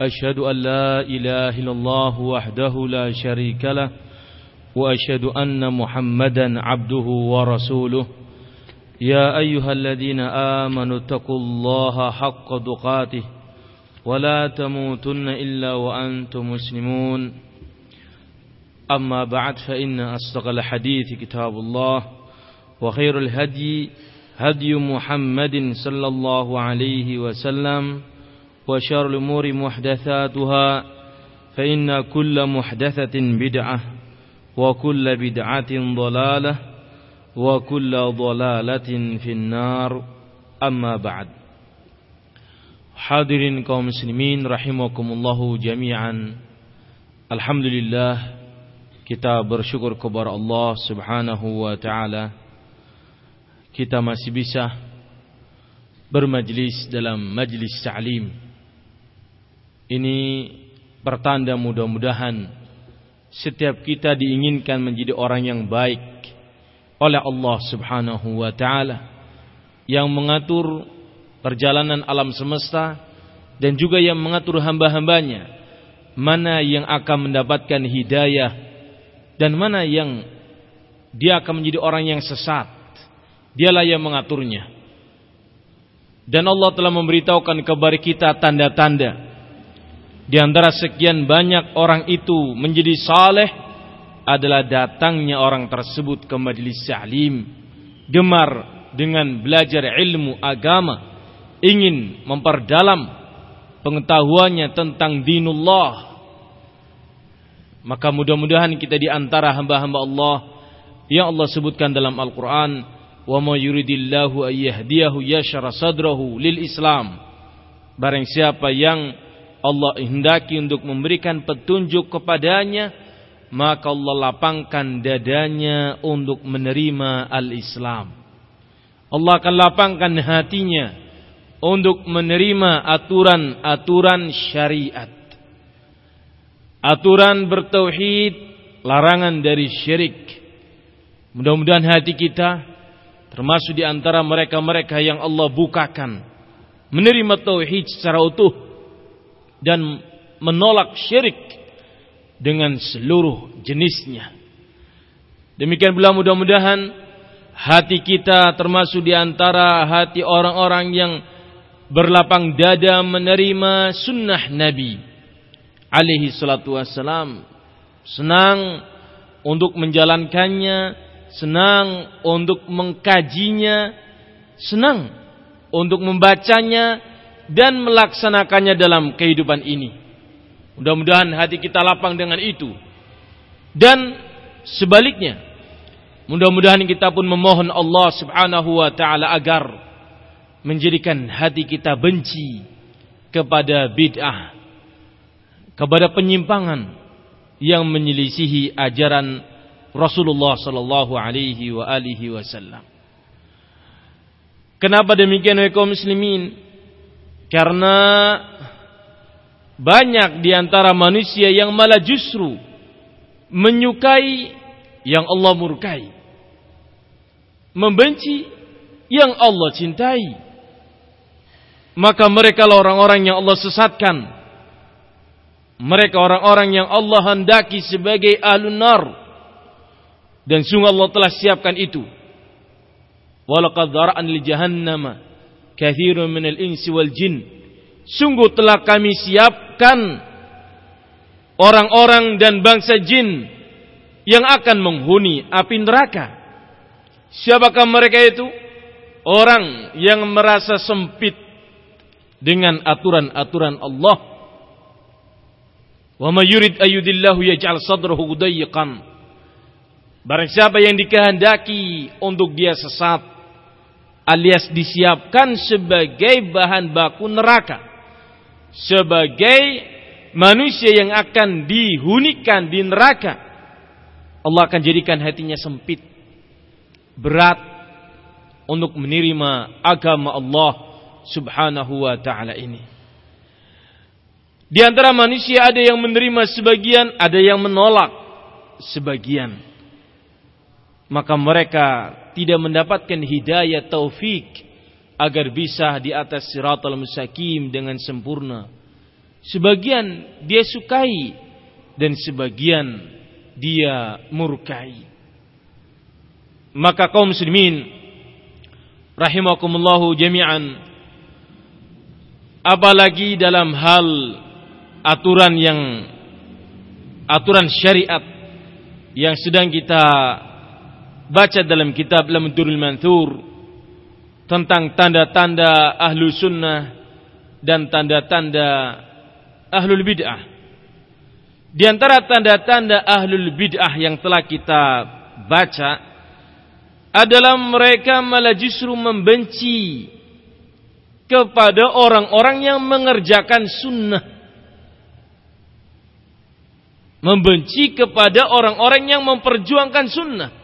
أشهد أن لا إله إلا الله وحده لا شريك له وأشهد أن محمدا عبده ورسوله. يا أيها الذين آمنوا اتقوا الله حق دقاته ولا تموتن إلا وأنتم مسلمون. أما بعد فإن أصدق الحديث كتاب الله وخير الهدي هدي محمد صلى الله عليه وسلم. وشر الأمور محدثاتها فإن كل محدثة بدعة وكل بدعة ضلالة وكل ضلالة في النار أما بعد Hadirin kaum muslimin rahimakumullahu jami'an. Alhamdulillah kita bersyukur kepada Allah Subhanahu wa taala kita masih bisa bermajlis dalam majlis ta'lim. ini pertanda mudah-mudahan setiap kita diinginkan menjadi orang yang baik oleh Allah Subhanahu wa taala yang mengatur perjalanan alam semesta dan juga yang mengatur hamba-hambanya mana yang akan mendapatkan hidayah dan mana yang dia akan menjadi orang yang sesat. Dialah yang mengaturnya. Dan Allah telah memberitahukan kepada kita tanda-tanda di antara sekian banyak orang itu menjadi saleh adalah datangnya orang tersebut ke majelis ta'lim gemar dengan belajar ilmu agama ingin memperdalam pengetahuannya tentang dinullah. Maka mudah-mudahan kita di antara hamba-hamba Allah yang Allah sebutkan dalam Al-Qur'an wa ma yuridillahu ayyahdiyahu lil Islam. Barang siapa yang Allah hendaki untuk memberikan petunjuk kepadanya maka Allah lapangkan dadanya untuk menerima al-Islam Allah akan lapangkan hatinya untuk menerima aturan-aturan syariat. Aturan bertauhid, larangan dari syirik. Mudah-mudahan hati kita termasuk di antara mereka-mereka yang Allah bukakan menerima tauhid secara utuh dan menolak syirik dengan seluruh jenisnya. Demikian pula mudah-mudahan hati kita termasuk di antara hati orang-orang yang berlapang dada menerima sunnah Nabi alaihi salatu wassalam senang untuk menjalankannya senang untuk mengkajinya senang untuk membacanya dan melaksanakannya dalam kehidupan ini mudah-mudahan hati kita lapang dengan itu dan sebaliknya mudah-mudahan kita pun memohon Allah subhanahu wa ta'ala agar menjadikan hati kita benci kepada bid'ah, kepada penyimpangan yang menyelisihi ajaran Rasulullah sallallahu alaihi wa alihi wasallam. Kenapa demikian wahai kaum muslimin? Karena banyak di antara manusia yang malah justru menyukai yang Allah murkai. Membenci yang Allah cintai maka mereka orang-orang yang Allah sesatkan. Mereka orang-orang yang Allah hendaki sebagai ahlun nar. Dan sungguh Allah telah siapkan itu. Walaqad dhara'an li jahannama kathirun minal insi wal jin. Sungguh telah kami siapkan orang-orang dan bangsa jin yang akan menghuni api neraka. Siapakah mereka itu? Orang yang merasa sempit dengan aturan-aturan Allah. Wa may yurid ayyudillahu yaj'al sadrahu. Barang siapa yang dikehendaki untuk dia sesat alias disiapkan sebagai bahan baku neraka, sebagai manusia yang akan dihunikan di neraka. Allah akan jadikan hatinya sempit, berat untuk menerima agama Allah Subhanahu wa taala ini. Di antara manusia ada yang menerima sebagian, ada yang menolak sebagian. Maka mereka tidak mendapatkan hidayah taufik agar bisa di atas siratal mustaqim dengan sempurna. Sebagian dia sukai dan sebagian dia murkai. Maka kaum muslimin rahimakumullahu jami'an apalagi dalam hal aturan yang aturan syariat yang sedang kita baca dalam kitab Lamdurul Manthur tentang tanda-tanda ahlu sunnah dan tanda-tanda ahlul bid'ah. Di antara tanda-tanda ahlul bid'ah yang telah kita baca adalah mereka malah justru membenci kepada orang-orang yang mengerjakan sunnah. Membenci kepada orang-orang yang memperjuangkan sunnah.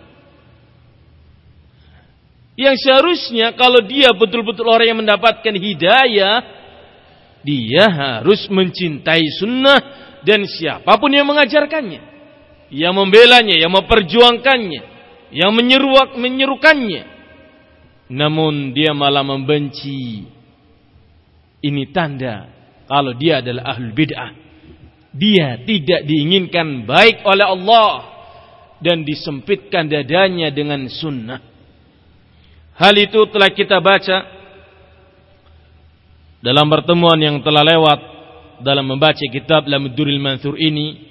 Yang seharusnya kalau dia betul-betul orang yang mendapatkan hidayah, dia harus mencintai sunnah dan siapa pun yang mengajarkannya, yang membelanya, yang memperjuangkannya, yang menyeruak menyerukannya. Namun dia malah membenci. Ini tanda kalau dia adalah ahlul bid'ah. Dia tidak diinginkan baik oleh Allah dan disempitkan dadanya dengan sunnah. Hal itu telah kita baca dalam pertemuan yang telah lewat dalam membaca kitab Lamduril Mansur ini.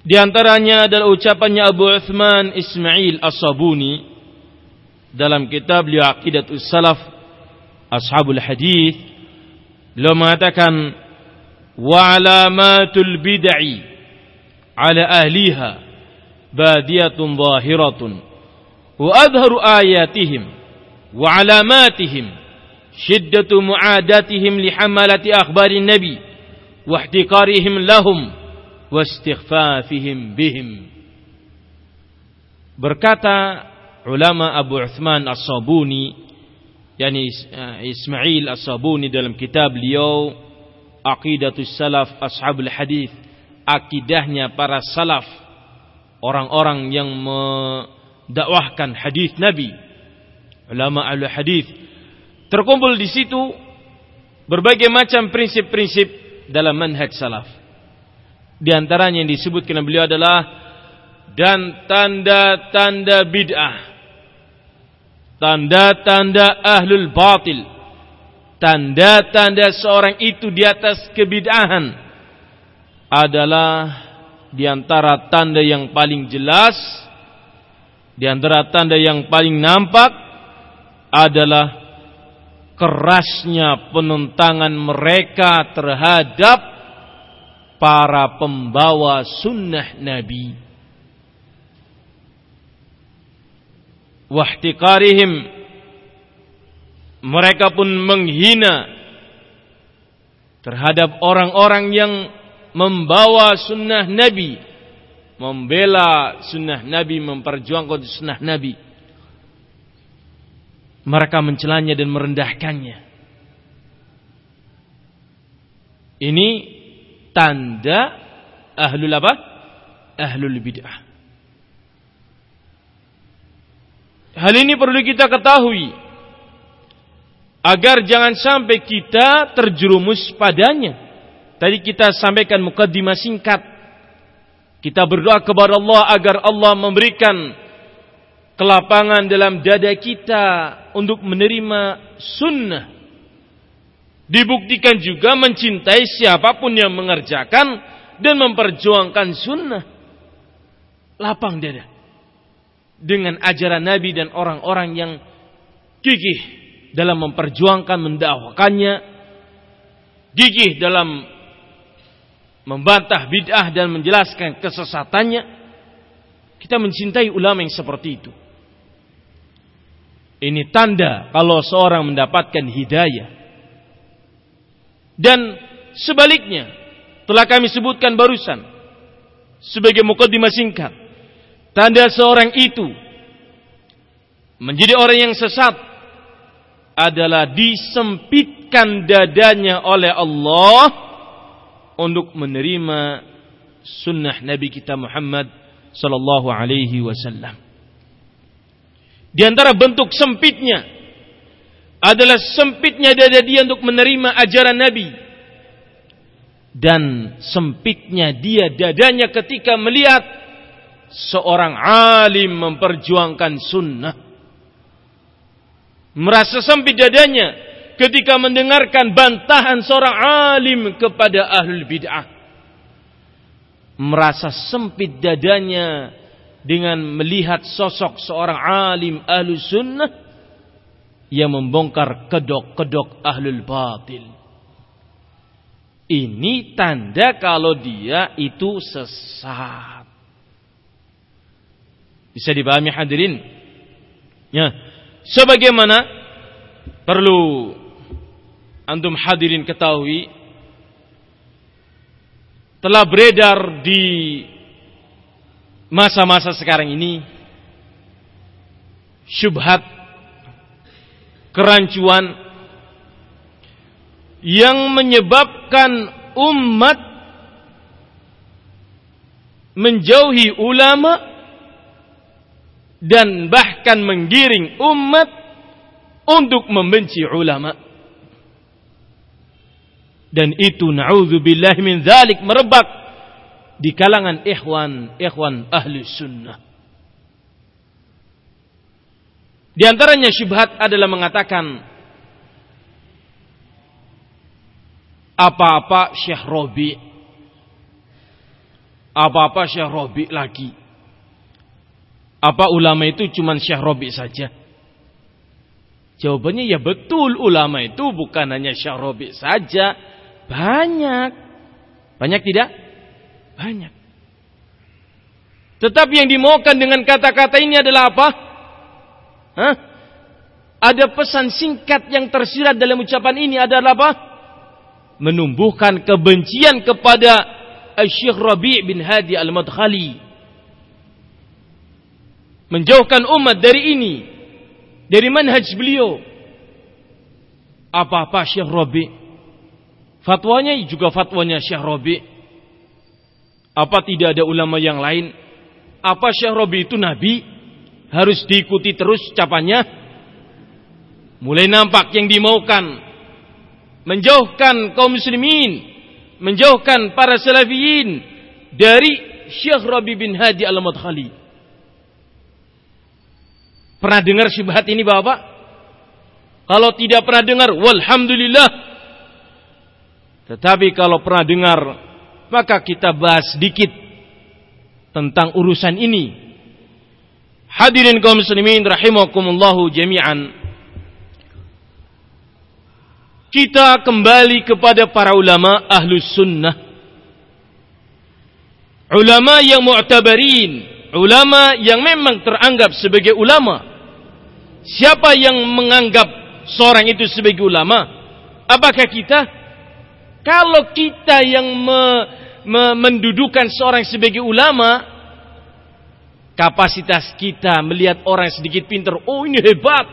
Di antaranya adalah ucapannya Abu Uthman Ismail As-Sabuni dalam kitab Liaqidatus Salaf Ashabul Hadith beliau mengatakan wa alamatul bid'i ala ahliha badiyatun zahiratun وأظهر آياتهم وعلاماتهم شدة معاداتهم لحملة أخبار النبي واحتقارهم لهم واستخفافهم بهم berkata ulama Abu Uthman As-Sabuni eh, Ismail As-Sabuni dalam kitab beliau Aqidatus Salaf Ashabul akidahnya para salaf orang-orang yang me dakwahkan hadis Nabi. Ulama ahli hadis terkumpul di situ berbagai macam prinsip-prinsip dalam manhaj salaf. Di antaranya yang disebutkan beliau adalah dan tanda-tanda bid'ah. Tanda-tanda ahlul batil. Tanda-tanda seorang itu di atas kebid'ahan adalah di antara tanda yang paling jelas di antara tanda yang paling nampak adalah kerasnya penentangan mereka terhadap para pembawa sunnah Nabi. Wahtiqarihim mereka pun menghina terhadap orang-orang yang membawa sunnah Nabi membela sunnah Nabi, memperjuangkan sunnah Nabi. Mereka mencelanya dan merendahkannya. Ini tanda ahlul apa? Ahlul bid'ah. Hal ini perlu kita ketahui agar jangan sampai kita terjerumus padanya. Tadi kita sampaikan mukaddimah singkat kita berdoa kepada Allah agar Allah memberikan kelapangan dalam dada kita untuk menerima sunnah. Dibuktikan juga mencintai siapa pun yang mengerjakan dan memperjuangkan sunnah. Lapang dada. Dengan ajaran Nabi dan orang-orang yang gigih dalam memperjuangkan mendakwakannya. Gigih dalam membantah bid'ah dan menjelaskan kesesatannya, kita mencintai ulama yang seperti itu. Ini tanda kalau seorang mendapatkan hidayah. Dan sebaliknya, telah kami sebutkan barusan sebagai mukadimah singkat. Tanda seorang itu menjadi orang yang sesat adalah disempitkan dadanya oleh Allah untuk menerima sunnah Nabi kita Muhammad sallallahu alaihi wasallam. Di antara bentuk sempitnya adalah sempitnya dada dia untuk menerima ajaran Nabi. Dan sempitnya dia dadanya ketika melihat seorang alim memperjuangkan sunnah. Merasa sempit dadanya ketika mendengarkan bantahan seorang alim kepada ahlul bid'ah merasa sempit dadanya dengan melihat sosok seorang alim ahlu sunnah yang membongkar kedok-kedok ahlul batil ini tanda kalau dia itu sesat. Bisa dipahami hadirin? Ya. Sebagaimana perlu antum hadirin ketahui telah beredar di masa-masa sekarang ini syubhat kerancuan yang menyebabkan umat menjauhi ulama dan bahkan menggiring umat untuk membenci ulama. Dan itu na'udzubillah min dzalik merebak di kalangan ikhwan ikhwan ahli sunnah. Di antaranya syubhat adalah mengatakan apa-apa Syekh Robi. Apa-apa Syekh Robi lagi. Apa ulama itu cuma Syekh Robi saja? Jawabannya ya betul ulama itu bukan hanya Syekh Robi saja. Banyak. Banyak tidak? Banyak. Tetapi yang dimaukan dengan kata-kata ini adalah apa? Hah? Ada pesan singkat yang tersirat dalam ucapan ini adalah apa? menumbuhkan kebencian kepada Syekh Rabi' bin Hadi Al-Madkhali. Menjauhkan umat dari ini. Dari manhaj beliau. Apa-apa Syekh Rabi' Fatwanya juga fatwanya Syekh Rabi' Apa tidak ada ulama yang lain? Apa Syekh Rabi' itu Nabi? Harus diikuti terus capanya? Mulai nampak yang dimaukan menjauhkan kaum muslimin, menjauhkan para salafiyin dari Syekh Rabi bin Hadi Al-Madkhali. Pernah dengar syubhat ini Bapak? Kalau tidak pernah dengar, walhamdulillah. Tetapi kalau pernah dengar, maka kita bahas sedikit tentang urusan ini. Hadirin kaum muslimin rahimakumullahu jami'an kita kembali kepada para ulama ahlus sunnah. Ulama yang mu'tabarin. Ulama yang memang teranggap sebagai ulama. Siapa yang menganggap seorang itu sebagai ulama? Apakah kita? Kalau kita yang me, me, mendudukan seorang sebagai ulama, kapasitas kita melihat orang sedikit pintar, oh ini hebat.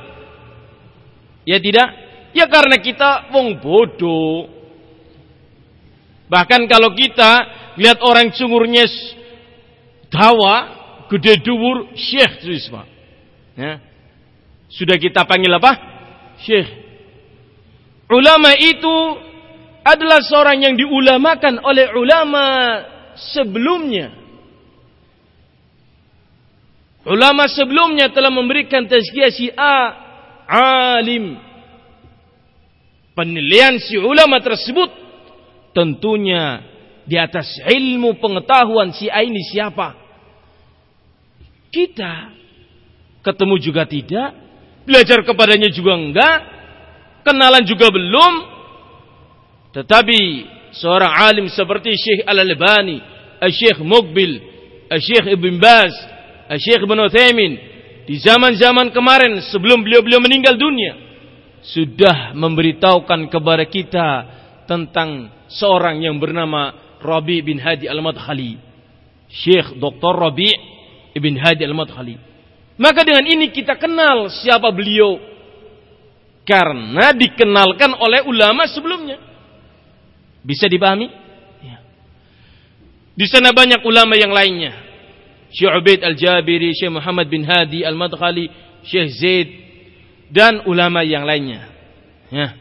Ya tidak? Ya karena kita wong bodoh. Bahkan kalau kita lihat orang cungurnya dawa, gede dhuwur, syekh. Ya. Sudah kita panggil apa? Syekh. Ulama itu adalah seorang yang diulamakan oleh ulama sebelumnya. Ulama sebelumnya telah memberikan tazkiyah si A alim penilaian si ulama tersebut tentunya di atas ilmu pengetahuan si A ini siapa. Kita ketemu juga tidak, belajar kepadanya juga enggak, kenalan juga belum. Tetapi seorang alim seperti Syekh Al-Albani, Syekh Mukbil, Syekh Ibn Baz, Syekh Ibn Uthaymin di zaman-zaman kemarin sebelum beliau-beliau meninggal dunia sudah memberitahukan kepada kita tentang seorang yang bernama Rabi bin Hadi Al-Madkhali. Syekh Dr. Rabi bin Hadi Al-Madkhali. Maka dengan ini kita kenal siapa beliau. Karena dikenalkan oleh ulama sebelumnya. Bisa dipahami? Ya. Di sana banyak ulama yang lainnya. Syekh Ubaid Al-Jabiri, Syekh Muhammad bin Hadi Al-Madkhali, Syekh Zaid dan ulama yang lainnya. Ya.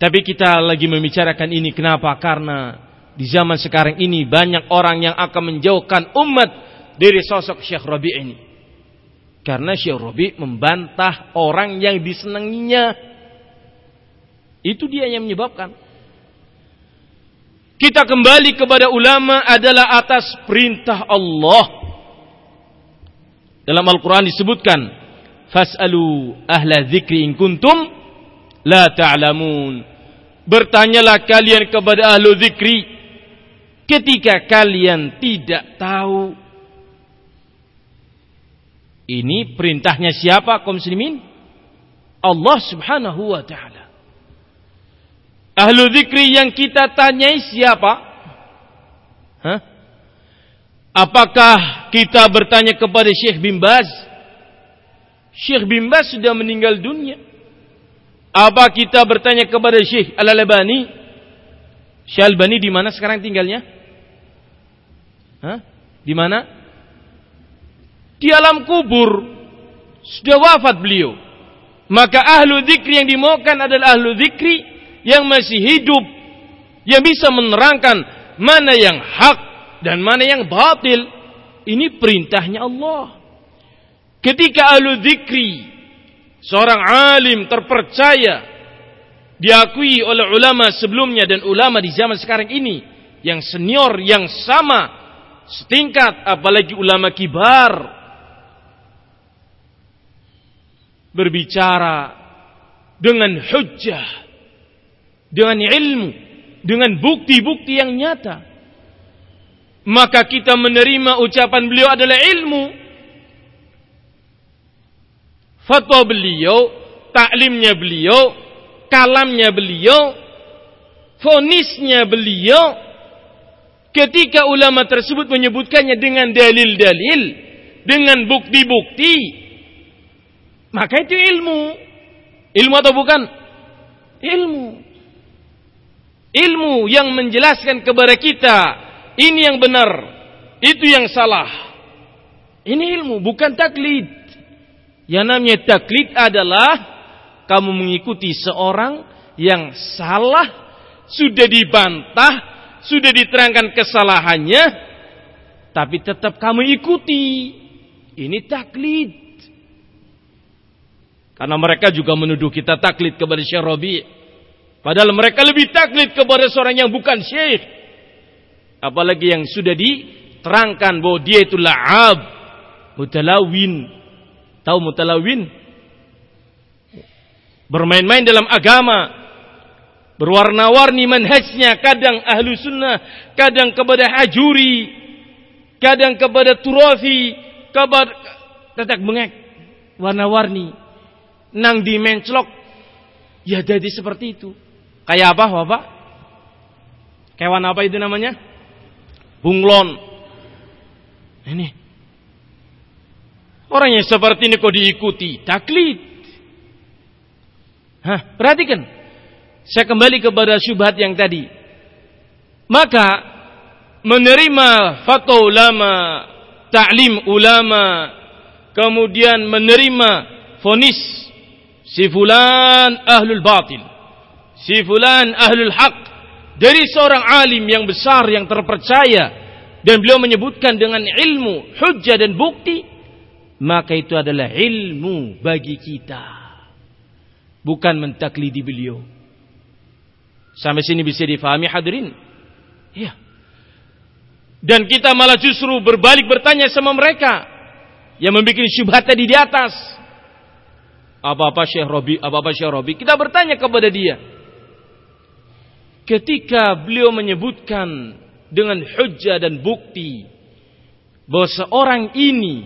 Tapi kita lagi membicarakan ini kenapa? Karena di zaman sekarang ini banyak orang yang akan menjauhkan umat dari sosok Syekh Rabi ini. Karena Syekh Rabi membantah orang yang disenanginya. Itu dia yang menyebabkan. Kita kembali kepada ulama adalah atas perintah Allah. Dalam Al-Quran disebutkan, Fas'alu ahla zikri in kuntum la ta'lamun. Bertanyalah kalian kepada ahlu zikri ketika kalian tidak tahu. Ini perintahnya siapa kaum muslimin? Allah subhanahu wa ta'ala. Ahlu zikri yang kita tanyai siapa? Hah? Apakah kita bertanya kepada Syekh bin Baz? Syekh bin Baz sudah meninggal dunia. Apa kita bertanya kepada Syekh Al-Albani? Syekh Al-Albani di mana sekarang tinggalnya? Hah? Di mana? Di alam kubur. Sudah wafat beliau. Maka ahlu zikri yang dimaukan adalah ahlu zikri yang masih hidup yang bisa menerangkan mana yang hak dan mana yang batil. Ini perintahnya Allah. Ketika ahlu dzikri seorang alim terpercaya diakui oleh ulama sebelumnya dan ulama di zaman sekarang ini yang senior yang sama setingkat apalagi ulama kibar berbicara dengan hujjah dengan ilmu, dengan bukti-bukti yang nyata. Maka kita menerima ucapan beliau adalah ilmu. Fatwa beliau, taklimnya beliau, kalamnya beliau, fonisnya beliau. Ketika ulama tersebut menyebutkannya dengan dalil-dalil, dengan bukti-bukti, maka itu ilmu. Ilmu atau bukan? Ilmu ilmu yang menjelaskan kepada kita ini yang benar, itu yang salah. Ini ilmu, bukan taklid. Yang namanya taklid adalah kamu mengikuti seorang yang salah, sudah dibantah, sudah diterangkan kesalahannya, tapi tetap kamu ikuti. Ini taklid. Karena mereka juga menuduh kita taklid kepada Syekh Rabi'. Padahal mereka lebih taklid kepada seorang yang bukan syekh. Apalagi yang sudah diterangkan bahwa dia itu la'ab. Mutalawin. Tahu mutalawin? Bermain-main dalam agama. Berwarna-warni manhajnya. Kadang ahlu sunnah. Kadang kepada hajuri. Kadang kepada turafi. Kabar tetak bengek. Warna-warni. Nang di menclok. Ya jadi seperti itu. Kayak apa, Bapak? Kewan apa itu namanya? Bunglon. Ini. Orang yang seperti ini kok diikuti? Taklid. Hah, perhatikan. Saya kembali kepada syubhat yang tadi. Maka menerima fatwa ulama, ta'lim ulama, kemudian menerima fonis si fulan ahlul batil si fulan ahlul haq dari seorang alim yang besar yang terpercaya dan beliau menyebutkan dengan ilmu, hujjah dan bukti, maka itu adalah ilmu bagi kita. Bukan mentaklidi beliau. Sampai sini bisa difahami hadirin? Ya. Dan kita malah justru berbalik bertanya sama mereka yang membuat syubhat tadi di atas. Apa-apa Syekh Robi, apa-apa Syekh Robi. Kita bertanya kepada dia ketika beliau menyebutkan dengan hujah dan bukti bahwa seorang ini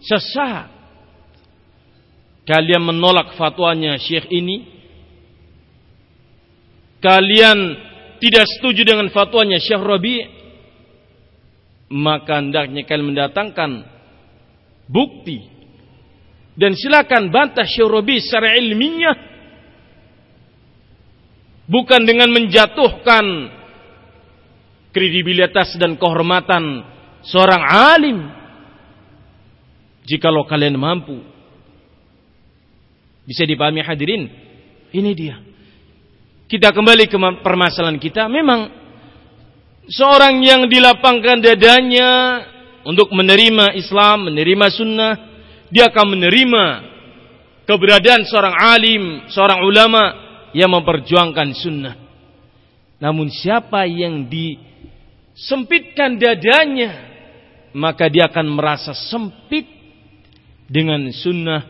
sesat kalian menolak fatwanya syekh ini kalian tidak setuju dengan fatwanya Syekh Rabi maka hendaknya kalian mendatangkan bukti. Dan silakan bantah Syekh Rabi secara ilmiah bukan dengan menjatuhkan kredibilitas dan kehormatan seorang alim. Jikalau kalian mampu bisa dipahami hadirin ini dia. Kita kembali ke permasalahan kita. Memang seorang yang dilapangkan dadanya untuk menerima Islam, menerima sunnah, dia akan menerima keberadaan seorang alim, seorang ulama yang memperjuangkan sunnah. Namun siapa yang disempitkan dadanya, maka dia akan merasa sempit dengan sunnah,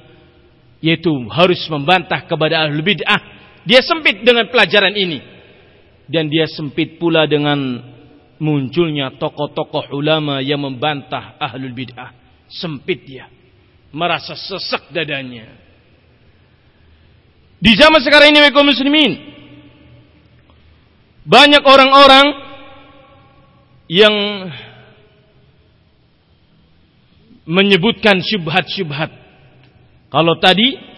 yaitu harus membantah kepada ahlul bid'ah dia sempit dengan pelajaran ini. Dan dia sempit pula dengan munculnya tokoh-tokoh ulama yang membantah ahlul bid'ah. Sempit dia. Merasa sesak dadanya. Di zaman sekarang ini kaum muslimin. Banyak orang-orang yang menyebutkan syubhat-syubhat. Kalau tadi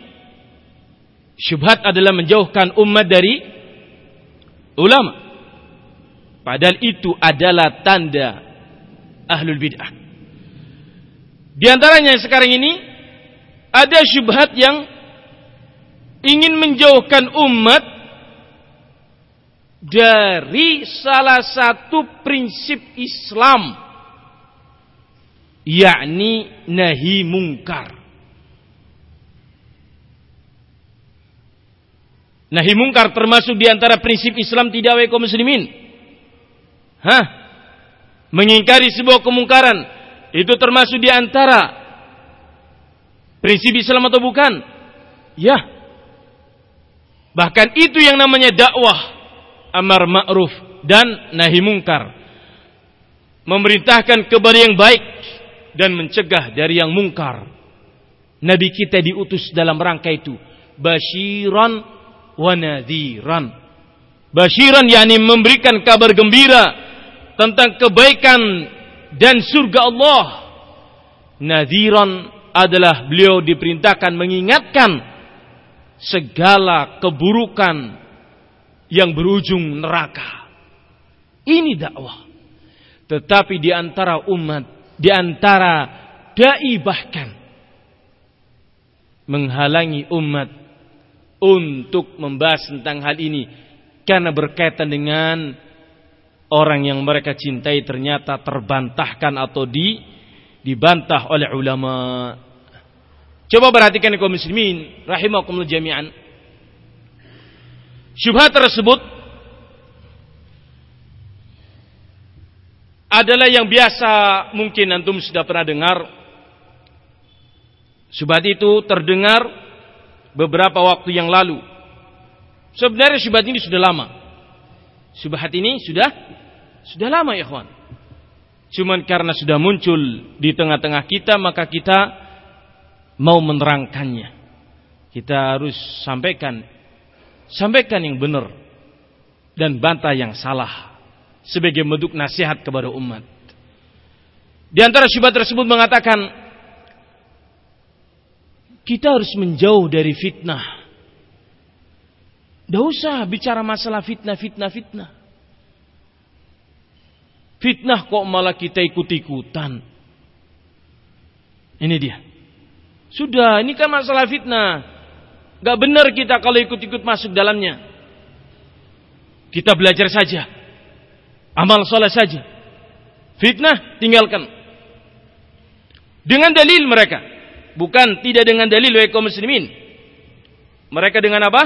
Syubhat adalah menjauhkan umat dari ulama. Padahal itu adalah tanda ahlul bid'ah. Di antaranya sekarang ini ada syubhat yang ingin menjauhkan umat dari salah satu prinsip Islam yakni nahi mungkar. Nahi mungkar termasuk di antara prinsip Islam tidak wa muslimin. Hah? Mengingkari sebuah kemungkaran itu termasuk di antara prinsip Islam atau bukan? Ya. Bahkan itu yang namanya dakwah amar ma'ruf dan nahi mungkar. Memerintahkan kepada yang baik dan mencegah dari yang mungkar. Nabi kita diutus dalam rangka itu. Basyiran wa nadhiran. Basyiran yakni memberikan kabar gembira tentang kebaikan dan surga Allah. Nadhiran adalah beliau diperintahkan mengingatkan segala keburukan yang berujung neraka. Ini dakwah. Tetapi di antara umat, di antara dai bahkan menghalangi umat untuk membahas tentang hal ini karena berkaitan dengan orang yang mereka cintai ternyata terbantahkan atau di dibantah oleh ulama. Coba perhatikan kaum muslimin rahimakumullah jami'an. Syubhat tersebut adalah yang biasa mungkin antum sudah pernah dengar. Syubhat itu terdengar beberapa waktu yang lalu. Sebenarnya syubhat ini sudah lama. Syubhat ini sudah sudah lama ya. Cuman karena sudah muncul di tengah-tengah kita maka kita mau menerangkannya. Kita harus sampaikan sampaikan yang benar dan bantah yang salah sebagai bentuk nasihat kepada umat. Di antara syubhat tersebut mengatakan kita harus menjauh dari fitnah. Tidak usah bicara masalah fitnah, fitnah, fitnah. Fitnah kok malah kita ikut-ikutan. Ini dia. Sudah, ini kan masalah fitnah. Gak benar kita kalau ikut-ikut masuk dalamnya. Kita belajar saja. Amal soleh saja. Fitnah, tinggalkan. Dengan dalil mereka. Bukan tidak dengan dalil wa kaum muslimin. Mereka dengan apa?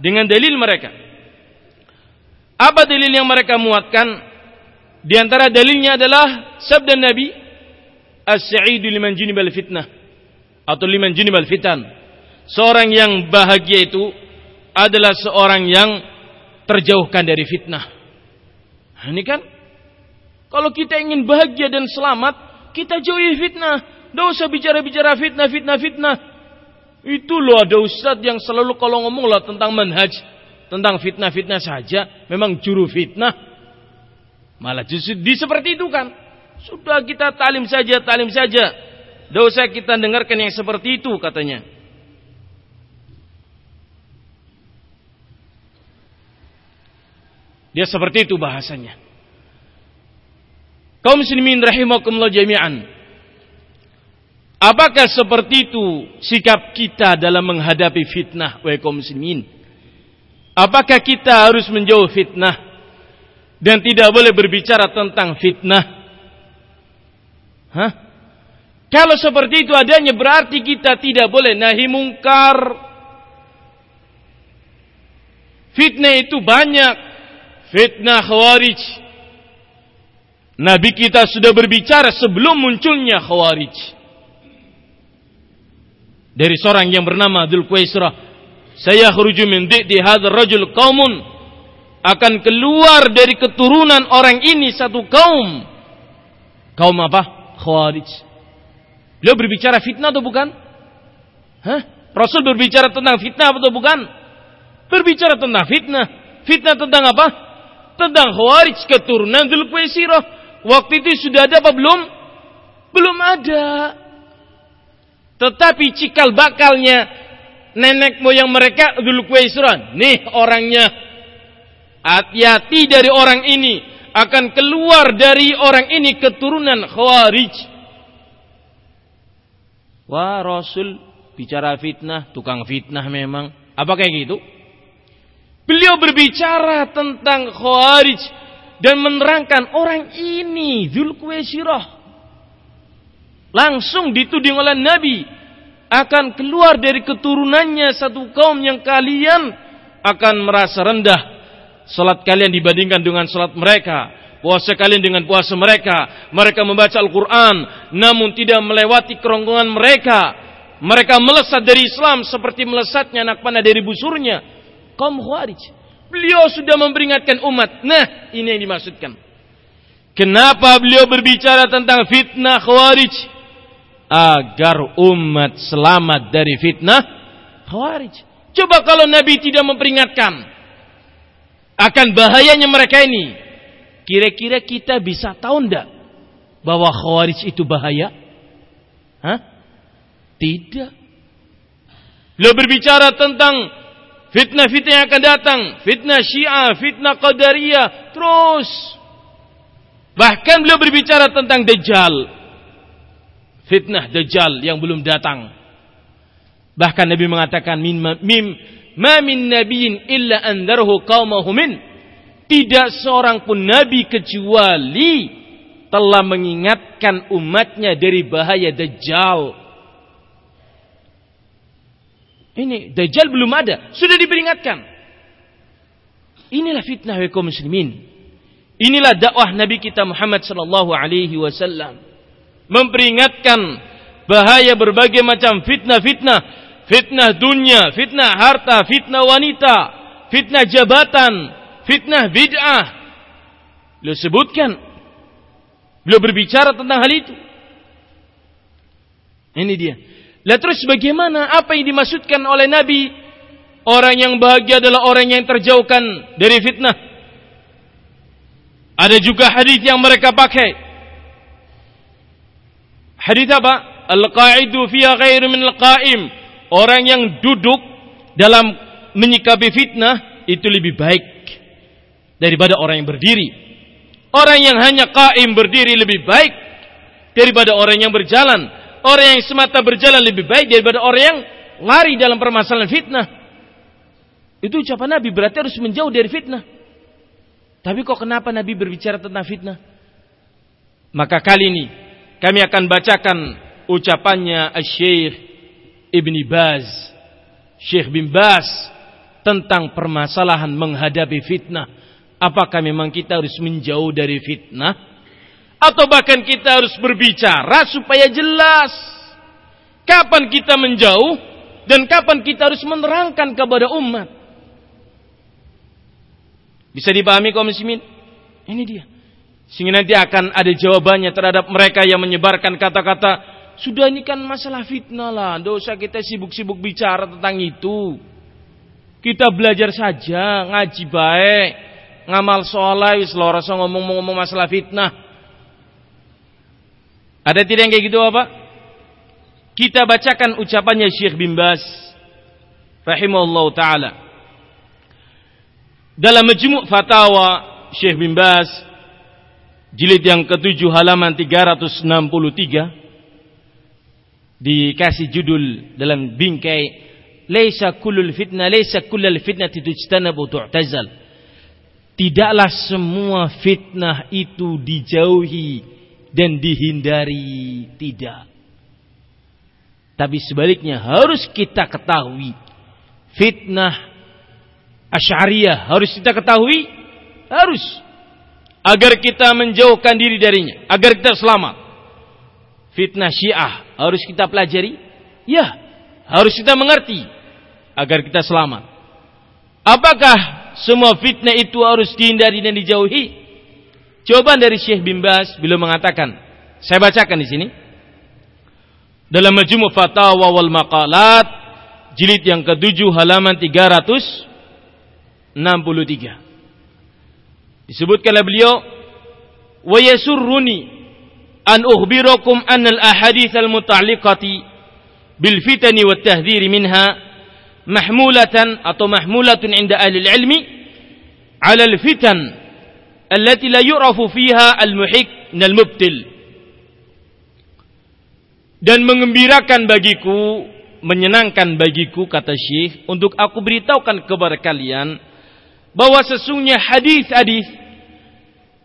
Dengan dalil mereka. Apa dalil yang mereka muatkan? Di antara dalilnya adalah sabda Nabi, "As-sa'idu liman junibal fitnah." Atau liman junibal fitan. Seorang yang bahagia itu adalah seorang yang terjauhkan dari fitnah. Nah, ini kan kalau kita ingin bahagia dan selamat, kita jauhi fitnah. Tidak usah bicara-bicara fitnah, fitnah, fitnah. Itu loh ada ustadz yang selalu kalau ngomong lah tentang manhaj. tentang fitnah-fitnah saja, memang juru fitnah. Malah justru di seperti itu kan. Sudah kita talim saja, talim saja. Usah kita dengarkan yang seperti itu katanya. Dia seperti itu bahasanya. Kaum muslimin rahimakumullah jami'an. Apakah seperti itu sikap kita dalam menghadapi fitnah wahai kaum muslimin? Apakah kita harus menjauh fitnah dan tidak boleh berbicara tentang fitnah? Hah? Kalau seperti itu adanya berarti kita tidak boleh nahi mungkar. Fitnah itu banyak. Fitnah khawarij. Nabi kita sudah berbicara sebelum munculnya khawarij. Dari seorang yang bernama Abdul Qaisrah saya khruju min di hadzal rajul qaumun akan keluar dari keturunan orang ini satu kaum. Kaum apa? Khawarij. Beliau berbicara fitnah atau bukan? Hah? Rasul berbicara tentang fitnah atau bukan? Berbicara tentang fitnah. Fitnah tentang apa? Tentang Khawarij keturunan Dzulqaisirah. Waktu itu sudah ada apa belum? Belum ada. Tetapi cikal bakalnya nenek moyang mereka Isran. Nih orangnya. Hati-hati dari orang ini. Akan keluar dari orang ini keturunan khawarij. Wah Rasul bicara fitnah. Tukang fitnah memang. Apa kayak gitu? Beliau berbicara tentang khawarij. Dan menerangkan orang ini. Zulkuwaisirah. Langsung dituding oleh Nabi akan keluar dari keturunannya satu kaum yang kalian akan merasa rendah. Salat kalian dibandingkan dengan salat mereka. Puasa kalian dengan puasa mereka. Mereka membaca Al-Quran. Namun tidak melewati kerongkongan mereka. Mereka melesat dari Islam seperti melesatnya anak panah dari busurnya. Kaum Khawarij. Beliau sudah memperingatkan umat. Nah, ini yang dimaksudkan. Kenapa beliau berbicara tentang fitnah Khawarij? agar umat selamat dari fitnah khawarij. Coba kalau Nabi tidak memperingatkan akan bahayanya mereka ini, kira-kira kita bisa tahu ndak bahwa khawarij itu bahaya? Hah? Tidak. Beliau berbicara tentang fitnah-fitnah yang akan datang, fitnah Syiah, fitnah Qadariyah, terus. Bahkan beliau berbicara tentang Dajjal, fitnah dajjal yang belum datang. Bahkan Nabi mengatakan mim, ma min nabiyyin illa andarhu qaumahu min. Tidak seorang pun nabi kecuali telah mengingatkan umatnya dari bahaya dajjal. Ini dajjal belum ada, sudah diperingatkan. Inilah fitnah kaum muslimin. Inilah dakwah Nabi kita Muhammad sallallahu alaihi wasallam memperingatkan bahaya berbagai macam fitnah-fitnah, fitnah dunia, fitnah harta, fitnah wanita, fitnah jabatan, fitnah bid'ah. Beliau sebutkan, beliau berbicara tentang hal itu. Ini dia. Lah terus bagaimana apa yang dimaksudkan oleh Nabi? Orang yang bahagia adalah orang yang terjauhkan dari fitnah. Ada juga hadis yang mereka pakai Hadis apa? Al-qa'idu fiha ghairu min al-qa'im. Orang yang duduk dalam menyikapi fitnah itu lebih baik daripada orang yang berdiri. Orang yang hanya qaim berdiri lebih baik daripada orang yang berjalan. Orang yang semata berjalan lebih baik daripada orang yang lari dalam permasalahan fitnah. Itu ucapan Nabi berarti harus menjauh dari fitnah. Tapi kok kenapa Nabi berbicara tentang fitnah? Maka kali ini kami akan bacakan ucapannya Syekh Ibni Baz, Syekh bin Baz tentang permasalahan menghadapi fitnah. Apakah memang kita harus menjauh dari fitnah? Atau bahkan kita harus berbicara supaya jelas kapan kita menjauh dan kapan kita harus menerangkan kepada umat. Bisa dipahami kaum muslimin? Ini dia. Sehingga nanti akan ada jawabannya terhadap mereka yang menyebarkan kata-kata sudah ini kan masalah fitnah lah, dosa kita sibuk-sibuk bicara tentang itu. Kita belajar saja, ngaji baik, ngamal soleh, wis rasa ngomong-ngomong masalah fitnah. Ada tidak yang kayak gitu apa? Kita bacakan ucapannya Syekh bin Bas rahimahullah taala. Dalam majmu' fatawa Syekh bin Bas jilid yang ketujuh halaman 363 dikasih judul dalam bingkai laisa kullul fitnah laisa kullul fitnah tujtanabu tu'tazal tidaklah semua fitnah itu dijauhi dan dihindari. Tidak. Tapi sebaliknya harus kita ketahui. Fitnah asyariyah harus kita ketahui? Harus. Agar kita menjauhkan diri darinya. Agar kita selamat. Fitnah Syiah harus kita pelajari? Ya, harus kita mengerti. Agar kita selamat. Apakah semua fitnah itu harus dihindari dan dijauhi? Jawaban dari Syekh bin Bas beliau mengatakan, saya bacakan di sini. Dalam Majmu' Fatawa wal Maqalat jilid yang ke-7 halaman 363. Disebutkan oleh beliau, "Wa yasurruni an ukhbirakum anna al-ahadith al-muta'alliqati bil fitani wat tahdhir minha mahmulatan atau mahmulatun inda ahli al-ilmi ala al-fitan allati la yu'rafu fiha al-muhik min al-mubtil dan mengembirakan bagiku menyenangkan bagiku kata Syekh untuk aku beritahukan kepada kalian bahwa sesungguhnya hadis-hadis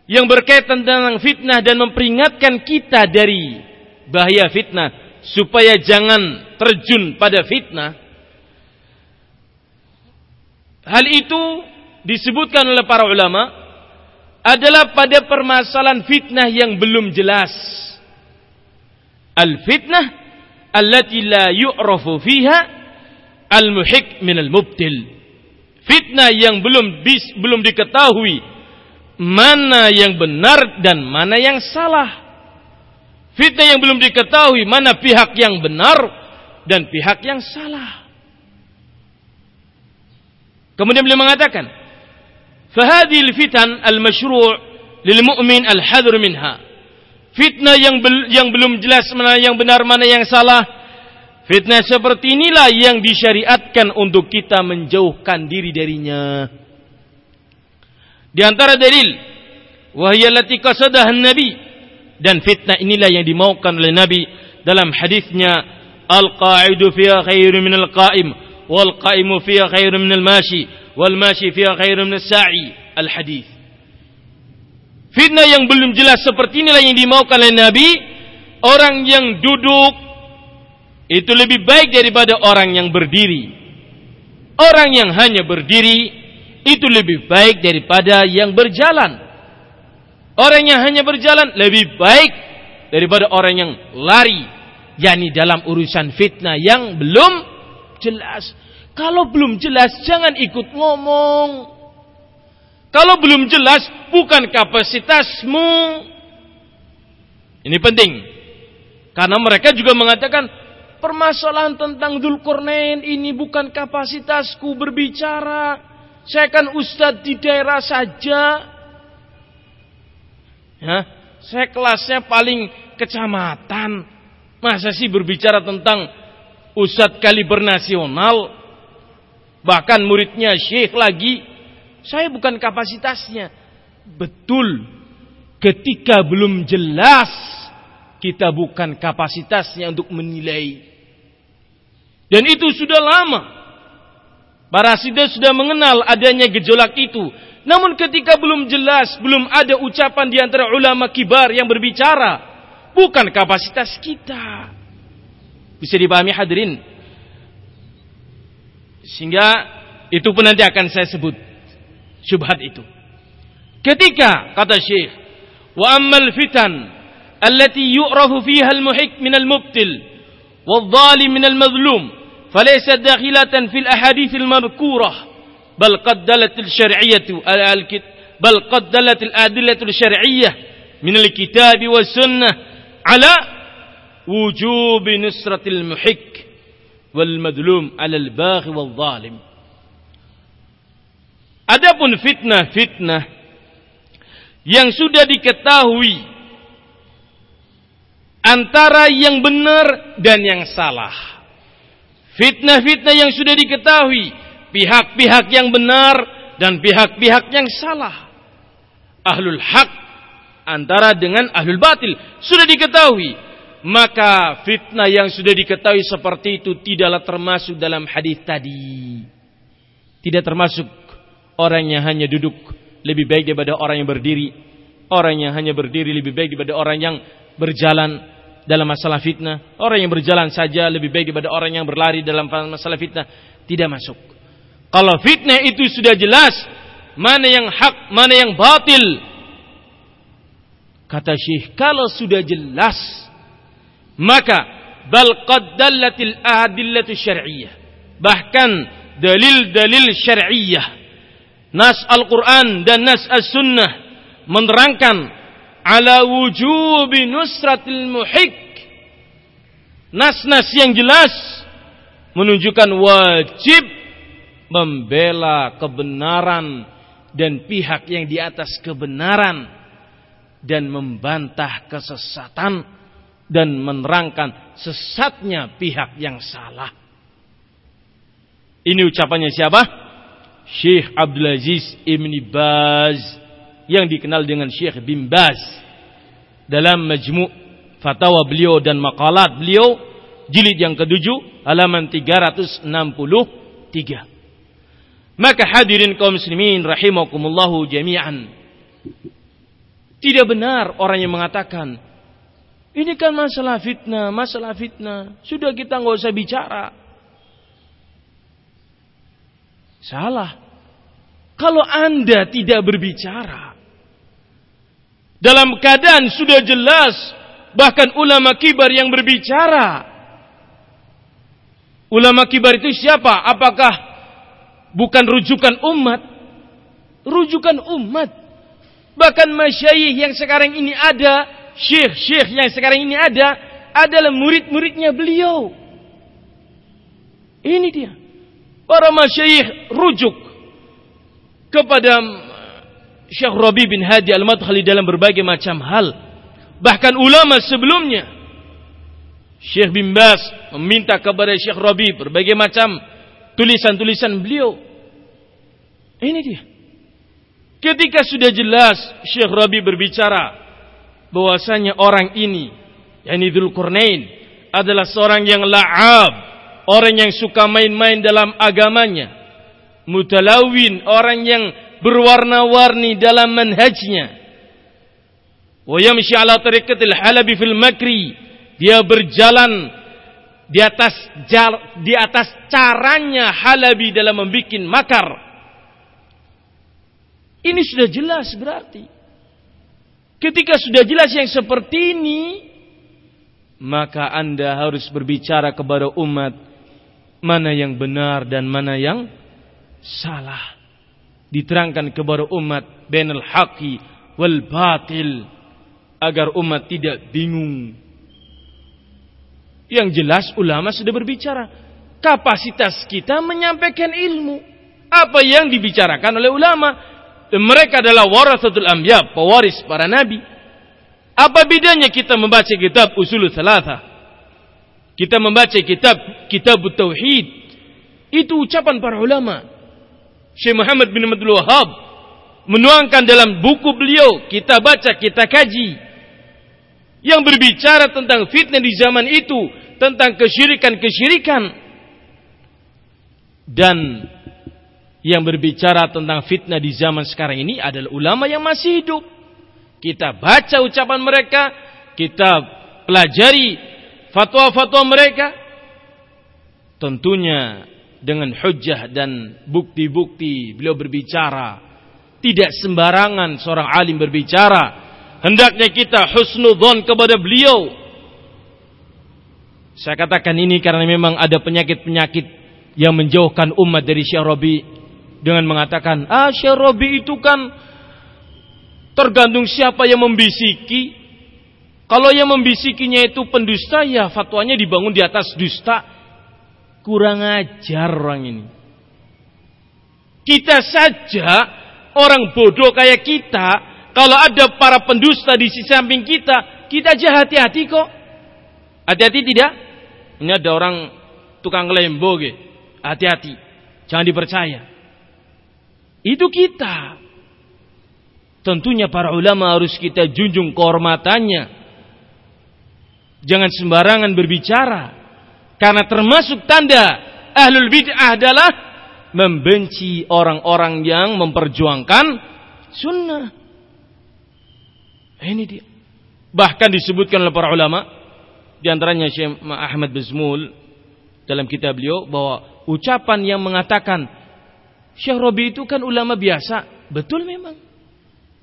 yang berkaitan tentang fitnah dan memperingatkan kita dari bahaya fitnah supaya jangan terjun pada fitnah. Hal itu disebutkan oleh para ulama adalah pada permasalahan fitnah yang belum jelas. Al-fitnah allati la yu'rafu fiha al-muhik min al-mubtil. Fitnah yang belum bis, belum diketahui mana yang benar dan mana yang salah. Fitnah yang belum diketahui mana pihak yang benar dan pihak yang salah. Kemudian beliau mengatakan, "Fahadhil fitan al-masyru' lil mu'min al-hadr minha." Fitnah yang bel yang belum jelas mana yang benar mana yang salah. Fitnah seperti inilah yang disyariatkan untuk kita menjauhkan diri darinya. Di antara dalil wahyallati qasadaha nabi dan fitnah inilah yang dimaukan oleh Nabi dalam hadisnya al-qa'idu fiha khairu min al-qa'im fiha khairu min al-mashi wal mashi fiha khairu min as-sa'i al-hadis Fitnah yang belum jelas seperti inilah yang dimaukan oleh Nabi orang yang duduk itu lebih baik daripada orang yang berdiri orang yang hanya berdiri itu lebih baik daripada yang berjalan. Orang yang hanya berjalan lebih baik daripada orang yang lari. yakni dalam urusan fitnah yang belum jelas. Kalau belum jelas jangan ikut ngomong. Kalau belum jelas bukan kapasitasmu. Ini penting. Karena mereka juga mengatakan permasalahan tentang Dzulkarnain ini bukan kapasitasku berbicara. Saya kan ustadz di daerah saja. Ya, saya kelasnya paling kecamatan. Masa sih berbicara tentang ustadz kaliber nasional? Bahkan muridnya syekh lagi. Saya bukan kapasitasnya. Betul. Ketika belum jelas kita bukan kapasitasnya untuk menilai. Dan itu sudah lama. Para siddiq sudah mengenal adanya gejolak itu. Namun ketika belum jelas, belum ada ucapan di antara ulama kibar yang berbicara. Bukan kapasitas kita. Bisa dipahami hadirin. Sehingga itu pun nanti akan saya sebut. Syubhat itu. Ketika, kata Syekh. Wa ammal fitan. Allati yu'rafu fiha al-muhik minal mubtil. Wal-zalim minal mazlum. فليست داخلة في الأحاديث المذكورة بل قد دلت الشرعية بل قد دلت الأدلة الشرعية من الكتاب wujub nusratil muhik wal madlum alal baghi wal zalim. Adapun fitnah-fitnah yang sudah diketahui antara yang benar dan yang salah. Fitnah-fitnah yang sudah diketahui pihak-pihak yang benar dan pihak-pihak yang salah. Ahlul hak antara dengan ahlul batil sudah diketahui maka fitnah yang sudah diketahui seperti itu tidaklah termasuk dalam hadis tadi. Tidak termasuk orang yang hanya duduk lebih baik daripada orang yang berdiri. Orang yang hanya berdiri lebih baik daripada orang yang berjalan dalam masalah fitnah. Orang yang berjalan saja lebih baik daripada orang yang berlari dalam masalah fitnah. Tidak masuk. Kalau fitnah itu sudah jelas, mana yang hak, mana yang batil. Kata Syekh, kalau sudah jelas, maka bal qad dallatil ahadillatu syar'iyyah. Bahkan dalil-dalil syar'iyyah, nas Al-Qur'an dan nas As-Sunnah menerangkan ala wujubi nusratil muhik. Nas-nas yang jelas menunjukkan wajib membela kebenaran dan pihak yang di atas kebenaran dan membantah kesesatan dan menerangkan sesatnya pihak yang salah. Ini ucapannya siapa? Syekh Abdul Aziz Ibn Baz yang dikenal dengan Syekh bin Baz dalam majmu' fatwa beliau dan makalat beliau jilid yang ketujuh halaman 363. Maka hadirin kaum muslimin rahimakumullahu jami'an. Tidak benar orang yang mengatakan ini kan masalah fitnah, masalah fitnah. Sudah kita nggak usah bicara. Salah. Kalau Anda tidak berbicara, dalam keadaan sudah jelas bahkan ulama kibar yang berbicara. Ulama kibar itu siapa? Apakah bukan rujukan umat? Rujukan umat. Bahkan masyayikh yang sekarang ini ada, syekh-syekh yang sekarang ini ada adalah murid-muridnya beliau. Ini dia. Para masyayikh rujuk kepada Syekh Rabi bin Hadi Al-Madkhali dalam berbagai macam hal. Bahkan ulama sebelumnya. Syekh bin Bas meminta kepada Syekh Rabi berbagai macam tulisan-tulisan beliau. Ini dia. Ketika sudah jelas Syekh Rabi berbicara bahwasanya orang ini yakni Dzulqarnain adalah seorang yang la'ab, orang yang suka main-main dalam agamanya. Mutalawin, orang yang berwarna-warni dalam manhajnya. Wa yamshi ala tariqatil halabi fil makri. Dia berjalan di atas di atas caranya halabi dalam membuat makar. Ini sudah jelas berarti. Ketika sudah jelas yang seperti ini, maka Anda harus berbicara kepada umat mana yang benar dan mana yang salah diterangkan kepada umat bainal haqi wal batil agar umat tidak bingung. Yang jelas ulama sudah berbicara. Kapasitas kita menyampaikan ilmu. Apa yang dibicarakan oleh ulama. Dan mereka adalah warasatul anbiya, pewaris para nabi. Apa bedanya kita membaca kitab usul Thalatha? Kita membaca kitab kitab tauhid. Itu ucapan para ulama. Syekh Muhammad bin Abdul Wahab menuangkan dalam buku beliau, kita baca, kita kaji yang berbicara tentang fitnah di zaman itu, tentang kesyirikan-kesyirikan dan yang berbicara tentang fitnah di zaman sekarang ini adalah ulama yang masih hidup. Kita baca ucapan mereka, kita pelajari fatwa-fatwa mereka. Tentunya dengan hujjah dan bukti-bukti beliau berbicara. Tidak sembarangan seorang alim berbicara. Hendaknya kita husnudzon kepada beliau. Saya katakan ini karena memang ada penyakit-penyakit yang menjauhkan umat dari Syekh Rabi dengan mengatakan, "Ah, Rabi itu kan tergantung siapa yang membisiki. Kalau yang membisikinya itu pendusta ya fatwanya dibangun di atas dusta. Kurang ajar orang ini. Kita saja orang bodoh kayak kita, kalau ada para pendusta di sisi samping kita, kita aja hati-hati kok. Hati-hati tidak? Ini ada orang tukang lembo. Hati-hati. Jangan dipercaya. Itu kita. Tentunya para ulama harus kita junjung kehormatannya. Jangan sembarangan berbicara. Karena termasuk tanda ahlul bid'ah adalah membenci orang-orang yang memperjuangkan sunnah. Ini dia. Bahkan disebutkan oleh para ulama di antaranya Syekh Ahmad Bazmul dalam kitab beliau bahwa ucapan yang mengatakan Syekh Robi itu kan ulama biasa. Betul memang.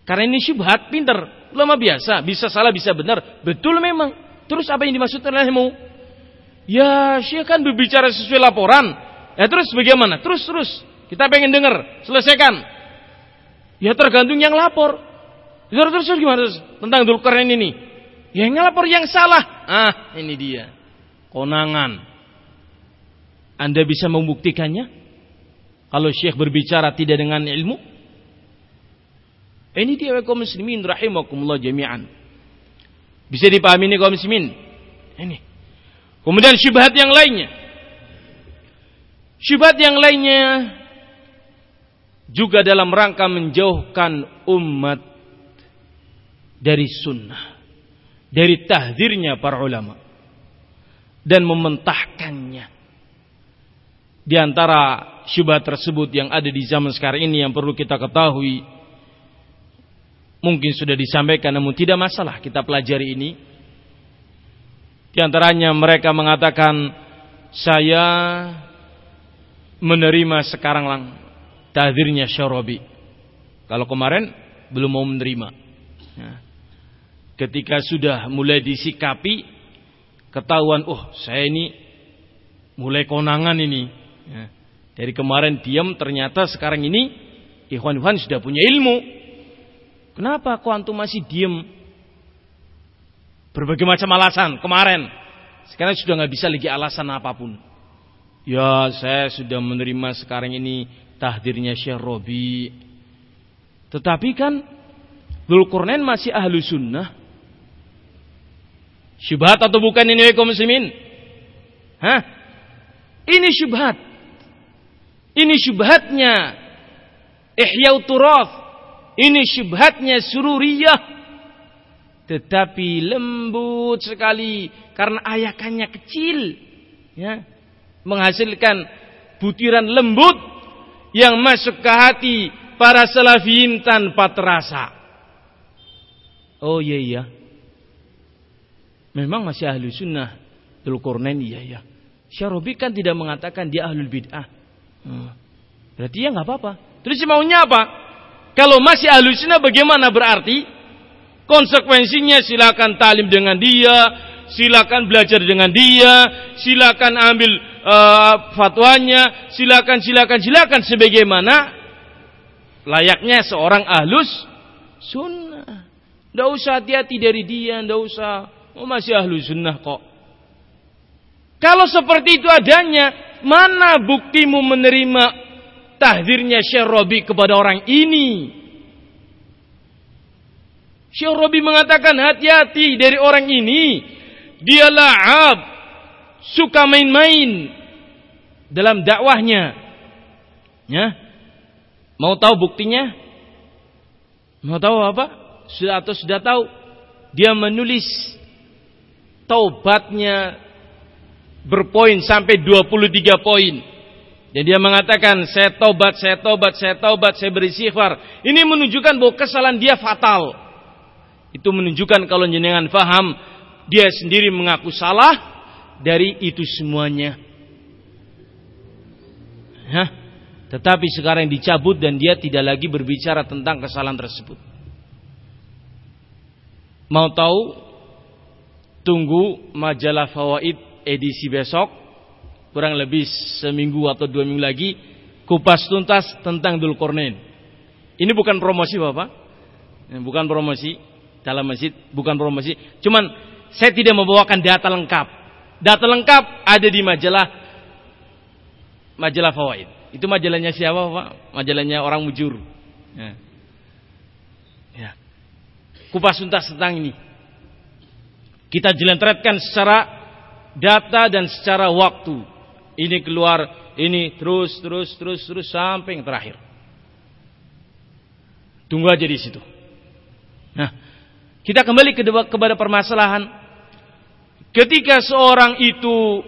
Karena ini syubhat, pinter. Ulama biasa, bisa salah, bisa benar. Betul memang. Terus apa yang dimaksud olehmu? Ya, Syekh kan berbicara sesuai laporan. Ya terus bagaimana? Terus terus. Kita pengen dengar, selesaikan. Ya tergantung yang lapor. Terus terus, gimana terus? Tentang Dulkarnain ini. Ya yang lapor yang salah. Ah, ini dia. Konangan. Anda bisa membuktikannya? Kalau Syekh berbicara tidak dengan ilmu? Ini dia kaum muslimin rahimakumullah jami'an. Bisa dipahami ini kaum muslimin? Ini. Kemudian syubhat yang lainnya. Syubhat yang lainnya juga dalam rangka menjauhkan umat dari sunnah. Dari tahdirnya para ulama. Dan mementahkannya. Di antara syubhat tersebut yang ada di zaman sekarang ini yang perlu kita ketahui Mungkin sudah disampaikan namun tidak masalah kita pelajari ini. Di antaranya mereka mengatakan saya menerima sekarang lang tahdirnya Syarabi. Kalau kemarin belum mau menerima. Ya. Ketika sudah mulai disikapi ketahuan, oh saya ini mulai konangan ini. Ya. Dari kemarin diam ternyata sekarang ini ikhwan-ikhwan sudah punya ilmu. Kenapa kok antum masih diem? Berbagai macam alasan kemarin. Sekarang sudah nggak bisa lagi alasan apa pun. Ya saya sudah menerima sekarang ini tahdirnya Syekh Robi. Tetapi kan Dzulqarnain masih ahlu sunnah. Syubhat atau bukan ini kaum muslimin? Hah? Ini syubhat. Ini syubhatnya Ihya Turath ini syubhatnya sururiyah. Tetapi lembut sekali karena ayakannya kecil. Ya. Menghasilkan butiran lembut yang masuk ke hati para salafiyin tanpa terasa. Oh iya iya. Memang masih ahli sunnah. Dzulqarnain iya iya. Syarobi kan tidak mengatakan dia ahlul bid'ah. Hmm. Berarti ya nggak apa-apa. Terus maunya apa? Kalau masih ahlu bagaimana berarti? Konsekuensinya silakan talim dengan dia, silakan belajar dengan dia, silakan ambil uh, fatwanya, silakan silakan silakan sebagaimana layaknya seorang ahlus sunnah. Tidak usah hati-hati dari dia, tidak usah. Oh masih ahlu sunnah kok. Kalau seperti itu adanya, mana buktimu menerima tahdirnya Syekh Robi kepada orang ini. Syekh Robi mengatakan hati-hati dari orang ini. Dia la'ab. Suka main-main. Dalam dakwahnya. Ya. Mau tahu buktinya? Mau tahu apa? Sudah atau sudah tahu? Dia menulis taubatnya berpoin sampai 23 poin. Dan dia mengatakan, saya tobat, saya tobat, saya tobat, saya beristighfar. Ini menunjukkan bahwa kesalahan dia fatal. Itu menunjukkan kalau jenengan faham, dia sendiri mengaku salah dari itu semuanya. Hah? Tetapi sekarang dicabut dan dia tidak lagi berbicara tentang kesalahan tersebut. Mau tahu? Tunggu majalah Fawaid edisi besok kurang lebih seminggu atau dua minggu lagi kupas tuntas tentang Dulkornen. Ini bukan promosi Bapak. Bukan promosi dalam masjid, bukan promosi. Cuman saya tidak membawakan data lengkap. Data lengkap ada di majalah majalah Fawaid. Itu majalahnya siapa Pak? Majalahnya orang mujur. Ya. ya. Kupas tuntas tentang ini. Kita jelentretkan secara data dan secara waktu. Ini keluar, ini terus, terus, terus, terus sampai yang terakhir. Tunggu aja di situ. Nah, kita kembali kepada permasalahan. Ketika seorang itu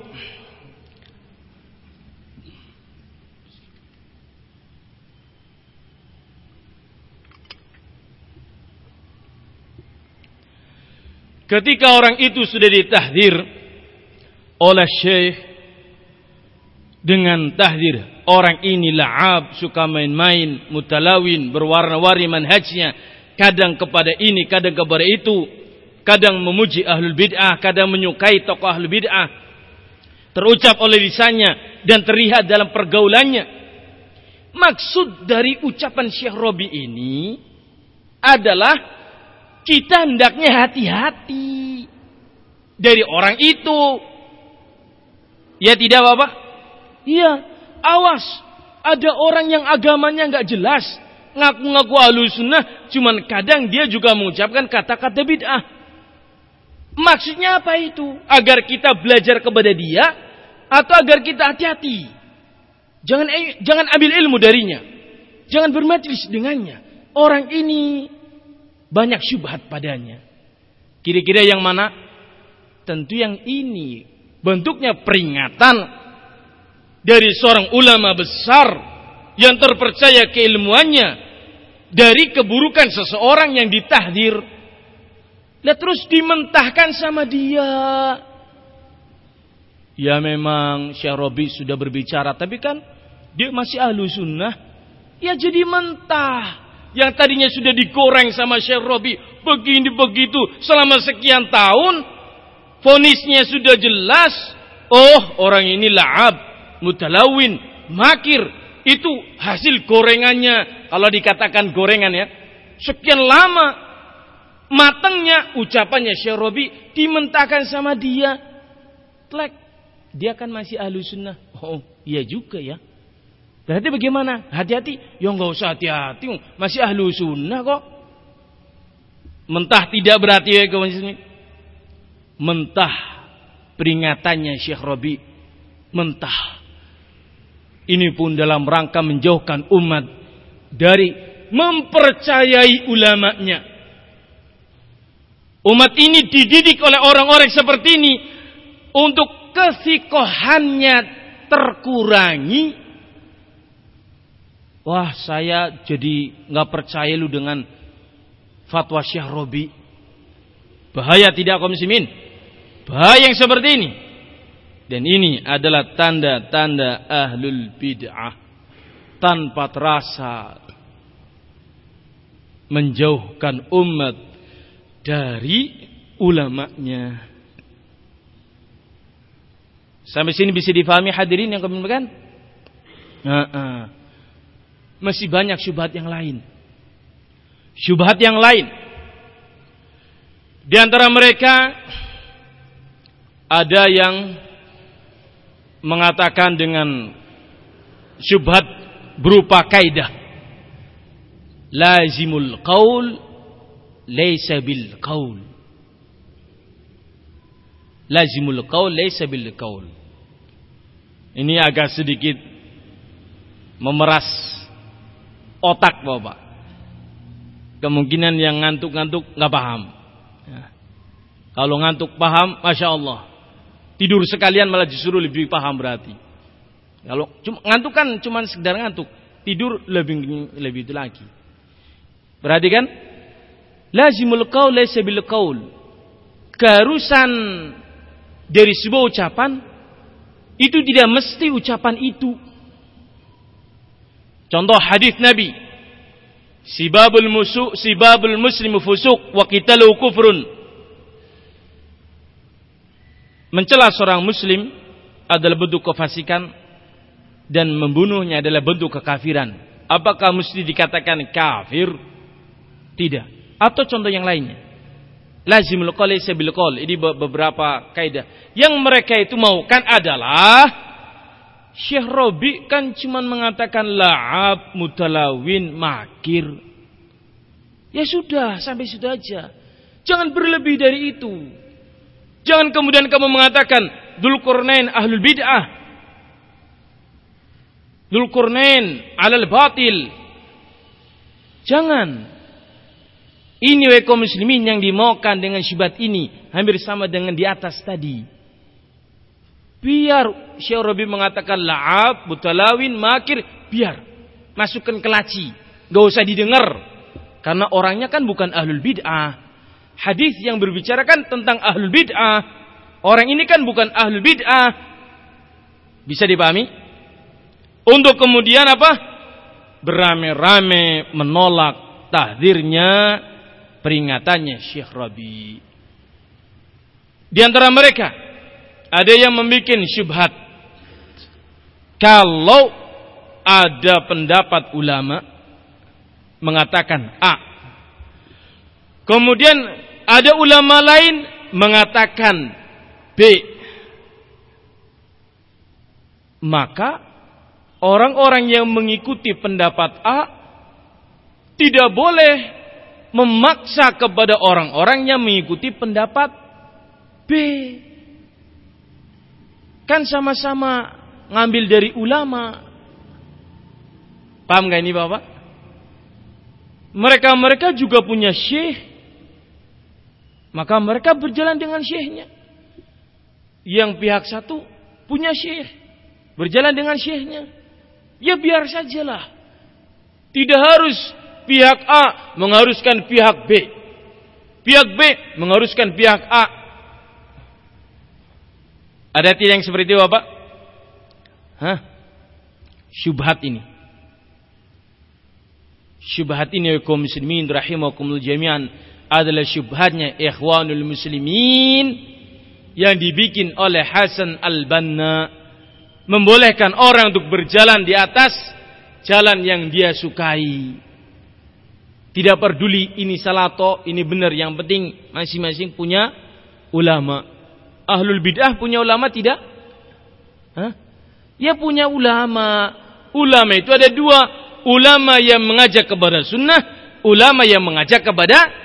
Ketika orang itu sudah ditahdir oleh syekh dengan tahdir. Orang ini la'ab suka main-main mutalawin berwarna-warni manhajnya. Kadang kepada ini kadang kepada itu. Kadang memuji ahlul bid'ah kadang menyukai tokoh ahlul bid'ah. Terucap oleh lisannya dan terlihat dalam pergaulannya. Maksud dari ucapan Syekh Robi ini adalah kita hendaknya hati-hati dari orang itu. Ya tidak apa-apa? Iya, awas. Ada orang yang agamanya nggak jelas, ngaku-ngaku ahlu sunnah, cuman kadang dia juga mengucapkan kata-kata bid'ah. Maksudnya apa itu? Agar kita belajar kepada dia atau agar kita hati-hati? Jangan eh, jangan ambil ilmu darinya. Jangan bermajlis dengannya. Orang ini banyak syubhat padanya. Kira-kira yang mana? Tentu yang ini. Bentuknya peringatan dari seorang ulama besar yang terpercaya keilmuannya dari keburukan seseorang yang ditahdir. Lihat terus dimentahkan sama dia. Ya memang Syekh Robi sudah berbicara, tapi kan dia masih ahlu sunnah. Ya jadi mentah yang tadinya sudah digoreng sama Syekh Robi begini begitu selama sekian tahun fonisnya sudah jelas oh orang ini la'ab mutalawin makir itu hasil gorengannya kalau dikatakan gorengan ya sekian lama matangnya ucapannya Syekh Robi dimentahkan sama dia Tlek. dia kan masih ahlu sunnah oh iya juga ya Berarti bagaimana? Hati-hati? Ya nggak usah hati-hati, masih ahlu sunnah kok. Mentah tidak berarti ya kawan. Mentah peringatannya Syekh Robi. Mentah. Ini pun dalam rangka menjauhkan umat dari mempercayai ulamanya. Umat ini dididik oleh orang-orang seperti ini untuk kesikohannya terkurangi Wah saya jadi nggak percaya lu dengan fatwa Syekh Robi. Bahaya tidak kaum muslimin. Bahaya yang seperti ini. Dan ini adalah tanda-tanda ahlul bid'ah. Tanpa terasa menjauhkan umat dari ulamanya. Sampai sini bisa difahami hadirin yang makan? Nah, uh masih banyak syubhat yang lain. Syubhat yang lain. Di antara mereka ada yang mengatakan dengan syubhat berupa kaidah. Lazimul qaul laysa bil qaul. Lazimul qaul laysa bil qaul. Ini agak sedikit memeras otak bapak. Kemungkinan yang ngantuk-ngantuk nggak paham. Ya. Kalau ngantuk paham, masya Allah. Tidur sekalian malah disuruh lebih paham berarti. Kalau cuma ngantuk kan cuma sekedar ngantuk, tidur lebih lebih itu lagi. Berarti kan? Lazimul qaul laysa bil qaul. Keharusan dari sebuah ucapan itu tidak mesti ucapan itu. Contoh hadis Nabi. Sibabul musu sibabul muslimu fusuk wa qitalu kufrun. Mencela seorang muslim adalah bentuk kefasikan dan membunuhnya adalah bentuk kekafiran. Apakah mesti dikatakan kafir? Tidak. Atau contoh yang lainnya. Lazimul qawli sabil qawl. Ini beberapa kaidah. Yang mereka itu maukan adalah Syekh Robi kan cuma mengatakan la'ab, mutalawin, makir. Ya sudah, sampai sudah aja. Jangan berlebih dari itu. Jangan kemudian kamu mengatakan Dulkurnain ahlul bid'ah. Dulkurnain alal batil. Jangan. Ini wa muslimin yang dimaukan dengan syubhat ini hampir sama dengan di atas tadi. Biar Syekh Rabi mengatakan la'ab, butalawin, makir, biar masukkan ke laci. Gak usah didengar. Karena orangnya kan bukan ahlul bid'ah. Hadis yang berbicarakan tentang ahlul bid'ah. Orang ini kan bukan ahlul bid'ah. Bisa dipahami? Untuk kemudian apa? Berame-rame menolak tahdirnya peringatannya Syekh Rabi. Di antara mereka ada yang membuat syubhat. Kalau ada pendapat ulama mengatakan A. Kemudian ada ulama lain mengatakan B. Maka orang-orang yang mengikuti pendapat A tidak boleh memaksa kepada orang-orang yang mengikuti pendapat B. Kan sama-sama ngambil dari ulama. Paham gak ini Bapak? Mereka-mereka juga punya syekh. Maka mereka berjalan dengan syekhnya. Yang pihak satu punya syekh. Berjalan dengan syekhnya. Ya biar sajalah. Tidak harus pihak A mengharuskan pihak B. Pihak B mengharuskan pihak A. Ada tidak yang seperti itu Bapak? Hah? Syubhat ini. Syubhat ini kaum muslimin rahimakumul adalah syubhatnya ikhwanul muslimin yang dibikin oleh Hasan Al-Banna membolehkan orang untuk berjalan di atas jalan yang dia sukai. Tidak peduli ini salah atau ini benar. Yang penting masing-masing punya ulama. Ahlul bid'ah punya ulama tidak? Hah? Ya punya ulama. Ulama itu ada dua. Ulama yang mengajak kepada sunnah. Ulama yang mengajak kepada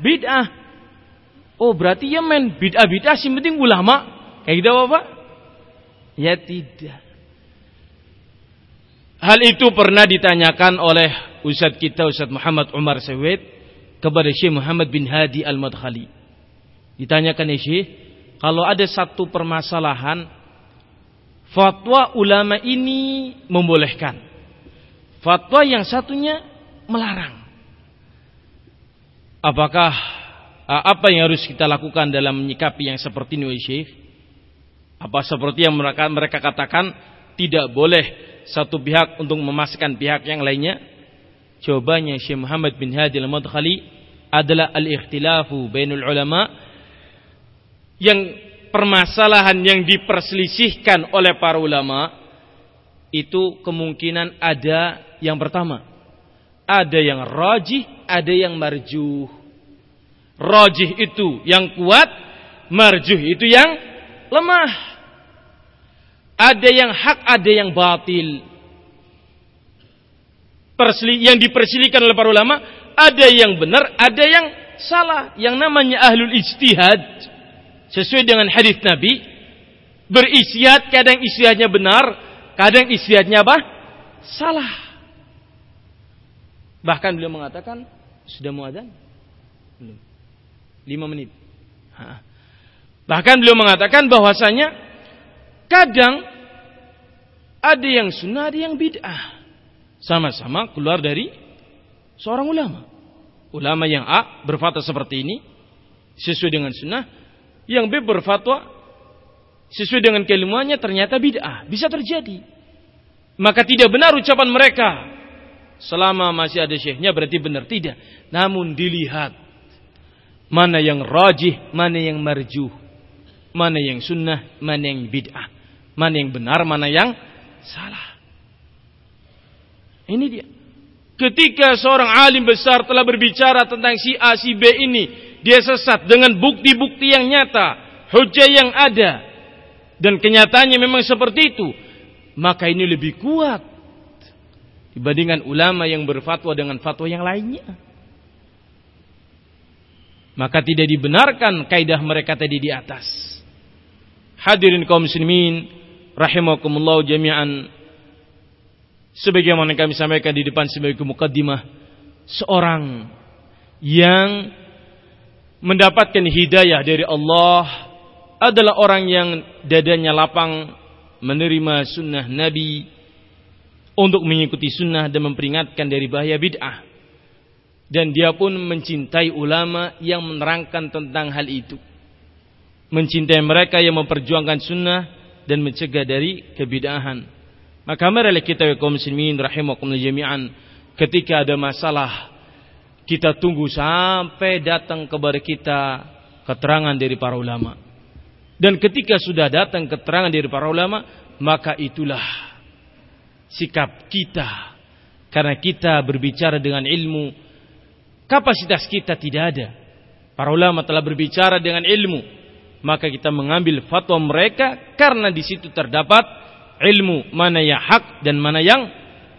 bid'ah. Oh berarti ya men bid'ah-bid'ah sih penting ulama. Kayak gitu apa? Ya tidak. Hal itu pernah ditanyakan oleh Ustaz kita Ustaz Muhammad Umar Sawid kepada Syekh Muhammad bin Hadi Al-Madkhali. Ditanyakan ya Syekh, kalau ada satu permasalahan fatwa ulama ini membolehkan. Fatwa yang satunya melarang. Apakah apa yang harus kita lakukan dalam menyikapi yang seperti ini Syekh? Apa seperti yang mereka mereka katakan tidak boleh satu pihak untuk memasukkan pihak yang lainnya? Jawabannya Syekh Muhammad bin Hadi al-Madkhali adalah al-ikhtilafu bainul ulama yang permasalahan yang diperselisihkan oleh para ulama itu kemungkinan ada yang pertama ada yang rajih, ada yang marjuh. Rajih itu yang kuat, marjuh itu yang lemah. Ada yang hak, ada yang batil yang dipersilihkan oleh para ulama ada yang benar, ada yang salah. Yang namanya ahlul ijtihad sesuai dengan hadis Nabi berisiat kadang isiatnya benar, kadang isiatnya apa? Salah. Bahkan beliau mengatakan sudah muadzan? Belum. Lima menit. Ha. Bahkan beliau mengatakan bahwasanya kadang ada yang sunnah, ada yang bid'ah sama-sama keluar dari seorang ulama. Ulama yang A berfatwa seperti ini sesuai dengan sunnah, yang B berfatwa sesuai dengan keilmuannya ternyata bid'ah. Bisa terjadi. Maka tidak benar ucapan mereka. Selama masih ada syekhnya berarti benar. Tidak. Namun dilihat. Mana yang rajih, mana yang marjuh. Mana yang sunnah, mana yang bid'ah. Mana yang benar, mana yang salah. Ini dia. Ketika seorang alim besar telah berbicara tentang si A, si B ini, dia sesat dengan bukti-bukti yang nyata, hujah yang ada, dan kenyataannya memang seperti itu. maka ini lebih kuat dibandingkan ulama yang berfatwa dengan fatwa yang lainnya. Maka tidak dibenarkan kaidah mereka tadi di atas. Hadirin kaum muslimin rahimakumullah jami'an. Sebagaimana kami sampaikan di depan sebagai mukaddimah, seorang yang mendapatkan hidayah dari Allah adalah orang yang dadanya lapang menerima sunnah Nabi untuk mengikuti sunnah dan memperingatkan dari bahaya bid'ah. Dan dia pun mencintai ulama yang menerangkan tentang hal itu. Mencintai mereka yang memperjuangkan sunnah dan mencegah dari kebid'ahan. Maka marilah kita kaum muslimin rahimakumullah jami'an ketika ada masalah kita tunggu sampai datang kepada kita keterangan dari para ulama. Dan ketika sudah datang keterangan dari para ulama, maka itulah sikap kita. Karena kita berbicara dengan ilmu, kapasitas kita tidak ada. Para ulama telah berbicara dengan ilmu, maka kita mengambil fatwa mereka karena di situ terdapat ilmu mana yang hak dan mana yang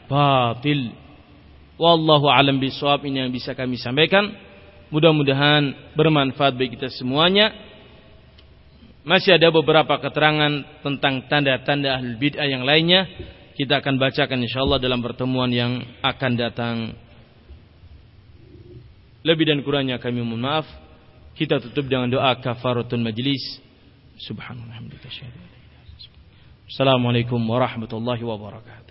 batil. Wallahu alam bisawab ini yang bisa kami sampaikan. Mudah-mudahan bermanfaat bagi kita semuanya. Masih ada beberapa keterangan tentang tanda-tanda ahli bid'ah yang lainnya. Kita akan bacakan insyaallah dalam pertemuan yang akan datang. Lebih dan kurangnya kami mohon maaf. Kita tutup dengan doa kafaratun majlis. Subhanallah. Assalamualaikum warahmatullahi wabarakatuh.